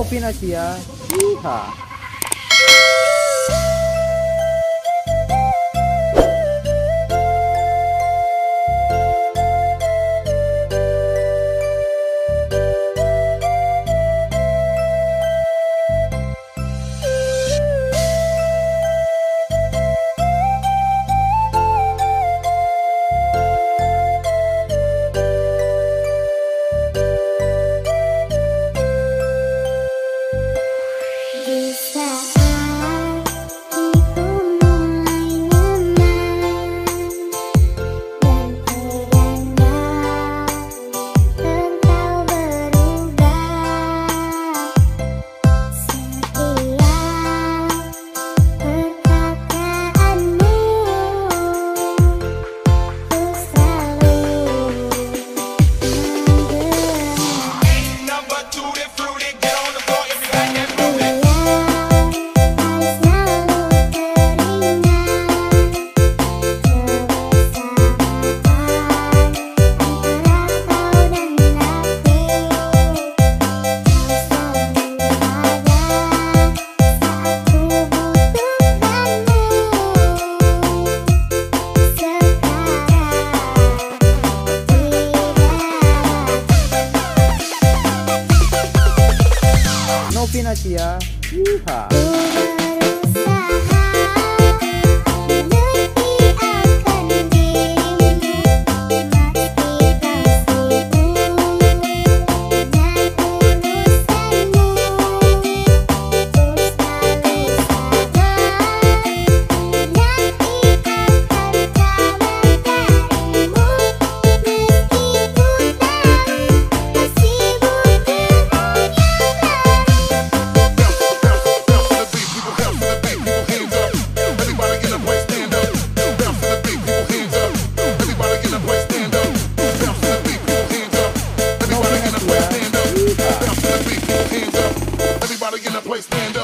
Novin Asia. Yeehaw. Yeehaw. Place, stand up.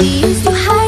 We used to hide.